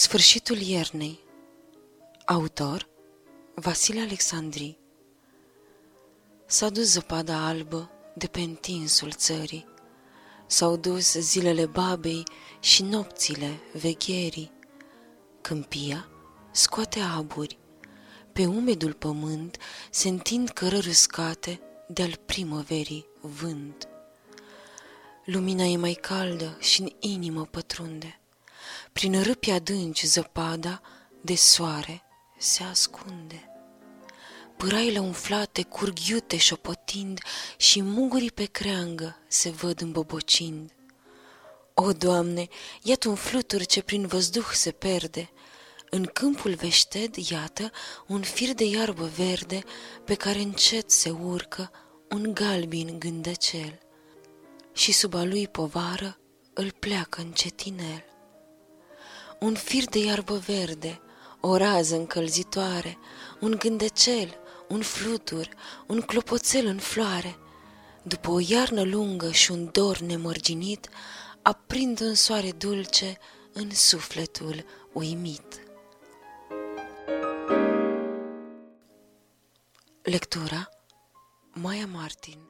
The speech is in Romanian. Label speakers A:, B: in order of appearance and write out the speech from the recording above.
A: Sfârșitul iernei Autor Vasile Alexandri S-a dus zăpada albă de pe întinsul țării, S-au dus zilele babei și nopțile vegherii. Câmpia scoate aburi, pe umedul pământ se întind cărări uscate de-al primăverii vânt. Lumina e mai caldă și în inimă pătrunde. Prin râpi adânci zăpada de soare se ascunde. Pâraile umflate curg iute șopotind și mugurii pe creangă se văd îmbobocind. O, Doamne, iată un flutur ce prin văzduh se perde. În câmpul veșted, iată, un fir de iarbă verde pe care încet se urcă un galbin gândăcel. Și sub a lui povară îl pleacă încetinel un fir de iarbă verde, o rază încălzitoare, un gândecel, un flutur, un clopoțel în floare. După o iarnă lungă și un dor nemărginit, aprind un soare dulce în sufletul uimit. Lectura Maia Martin